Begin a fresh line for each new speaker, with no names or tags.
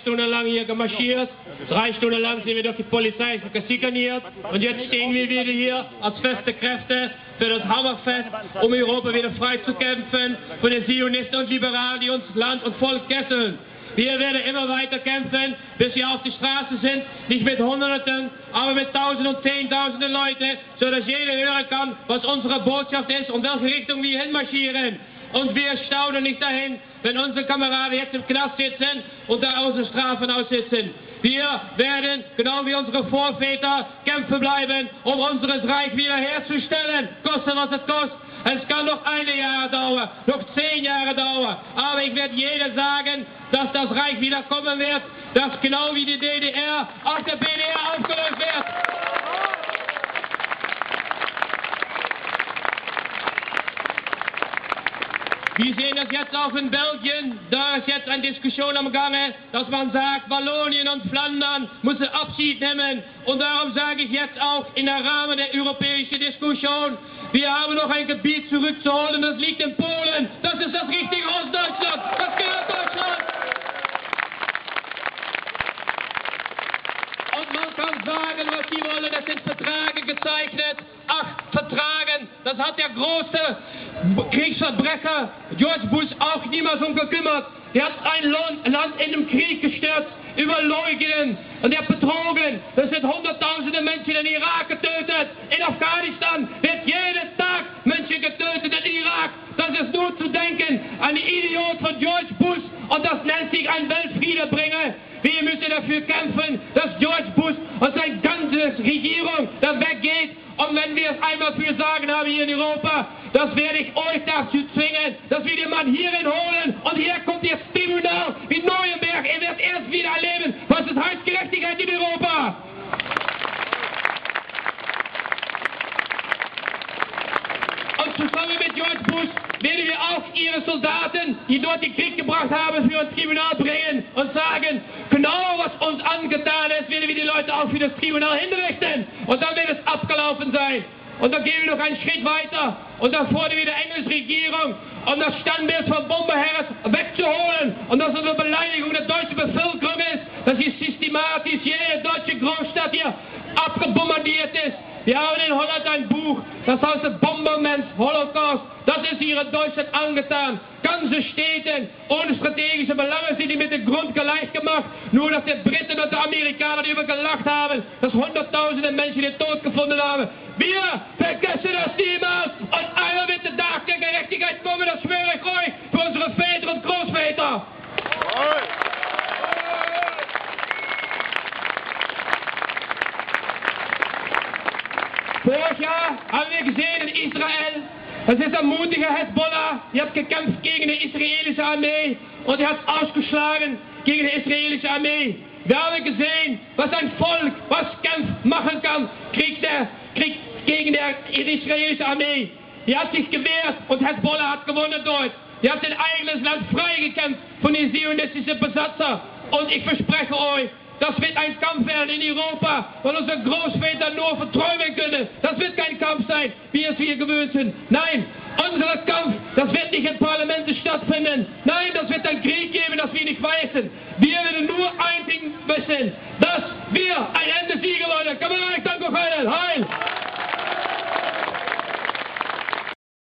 Stunden lang hier gemarschiert, drei Stunden lang sind wir durch die Polizei geschikaniert und jetzt stehen wir wieder hier als feste Kräfte für das Hammerfest, um Europa wieder frei zu kämpfen von den Zionisten und Liberalen, die uns Land und Volk kesseln. Wir werden immer weiter kämpfen, bis wir auf die Straße sind, nicht mit Hunderten, aber mit Tausenden und Zehntausenden Leute, sodass jeder hören kann, was unsere Botschaft ist und welche Richtung wir hinmarschieren. Und wir staunen nicht dahin, wenn unsere Kameraden jetzt im Knast sitzen und da unsere Strafen aussitzen. Wir werden, genau wie unsere Vorväter, kämpfen bleiben, um unser Reich wiederherzustellen, koste was es kostet. Es kann noch eine Jahr dauern, noch zehn Jahre dauern. Aber ich werde jedem sagen, dass das Reich wieder kommen wird, dass genau wie die DDR auch der BDR aufgelöst wird. Wir sehen das jetzt auch in Belgien. Da ist jetzt eine Diskussion am Gange, dass man sagt, Wallonien und Flandern müssen Abschied nehmen. Und darum sage ich jetzt auch in der Rahmen der europäischen Diskussion, wir haben noch ein Gebiet zurückzuholen, das liegt in Polen. Das ist das richtige Ostdeutschland. Das gehört Deutschland. Und man kann sagen, was sie wollen, das sind Verträge gezeichnet. Das hat der große Kriegsverbrecher George Bush auch niemals um gekümmert. Er hat ein Land in den Krieg gestürzt, überleugnen und er hat betrogen. Es sind hunderttausende Menschen in Irak getötet. In Afghanistan wird jeden Tag Menschen getötet in Irak. Das ist nur zu denken. Ein Idiot von George Bush und das nennt sich ein Weltfriedebringer. Wir müssen dafür kämpfen, dass George Bush und seine ganze Regierung da weggeht. Und wenn wir es einmal für sagen haben hier in Europa, das werde ich euch dazu zwingen, dass wir den Mann hierhin holen. Und hier kommt das Tribunal wie Neuenberg. Er wird erst wieder erleben, was es heißt Gerechtigkeit in Europa. Und zusammen mit George Bush werden wir auch ihre Soldaten, die dort den Krieg gebracht haben, für ein Tribunal bringen und sagen, genau was uns angetan ist, werden wir die Leute auch für das Tribunal hinrichten. Und dann wird es abgelaufen sein. Und dann gehen wir noch einen Schritt weiter und dann fordern wir die englische Regierung, um das Standbild von Bomberherren wegzuholen. Und dass es eine Beleidigung der deutschen Bevölkerung ist, dass hier systematisch jede deutsche Großstadt hier abgebombardiert ist. Haben in Holland ein Buch, das heißt der Bombardment Holocaust. Das ist hier in Deutschland angetan. Ganze Städte ohne strategische Belange sind die mit dem Grund gleich gemacht. Nur dass die Briten und die Amerikaner gelacht haben, dass hunderttausende Menschen den Tod gefunden haben. Wir vergessen das niemals. Und einmal wird der Tag der Gerechtigkeit kommen, das schwöre ich euch, für unsere Väter und Großväter. Vorig Jahr haben wir gesehen in Israel, das ist ein mutiger Hezbollah, die hat gekämpft gegen die israelische Armee und die hat ausgeschlagen gegen die israelische Armee. Wir haben gesehen, was ein Volk, was Kampf machen kann, kriegt der Krieg gegen die israelische Armee. Die hat sich gewehrt und Hezbollah hat gewonnen dort. Die hat sein eigenes Land freigekämpft von den zionistischen Besatzer. Und ich verspreche euch, das wird ein Kampf werden in Europa, weil unsere Großväter nur verträumen können. Das wird kein Kampf sein, wie es wir gewöhnt sind. Nein, unser Kampf, das wird nicht in Parlamenten stattfinden. Nein, das wird ein Krieg geben, das wir nicht weisen. Wir werden nur ein Ding wissen, dass wir ein Ende siegen, Leute. Kann man euch danke, Heil!